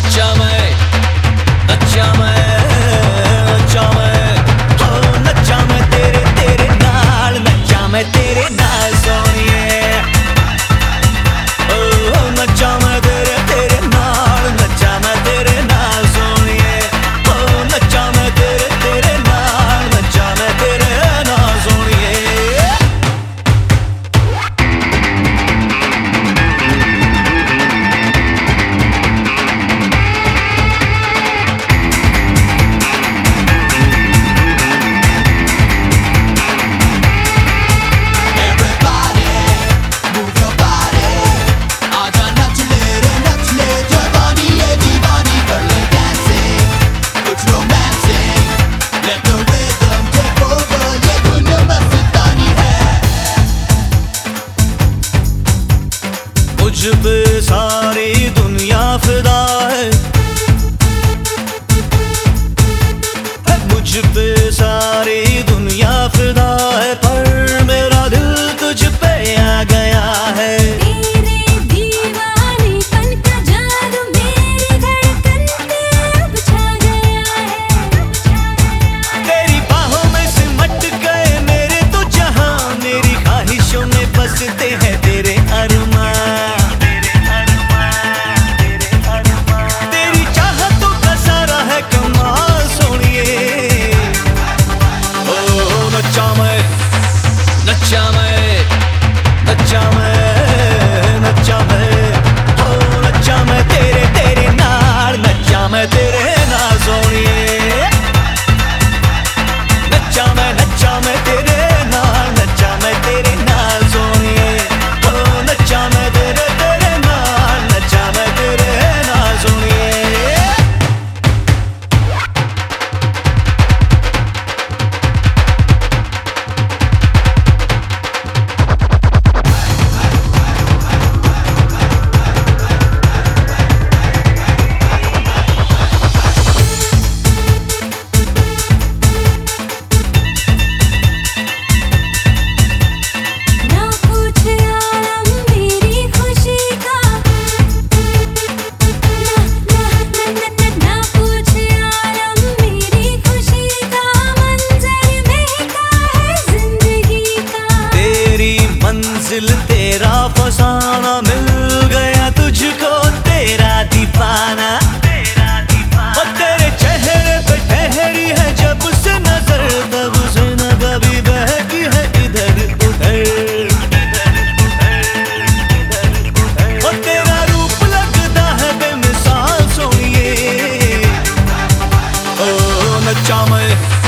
अच्छा मैं अच्छा मैं अच्छा मैं। नच्चा मैं तेरे तेरे नाल नच्चा मैं तेरे नाल, सोनिए। मुझ पे सारी दुनिया फिदा है। मुझ पे सारी बच्चा chamae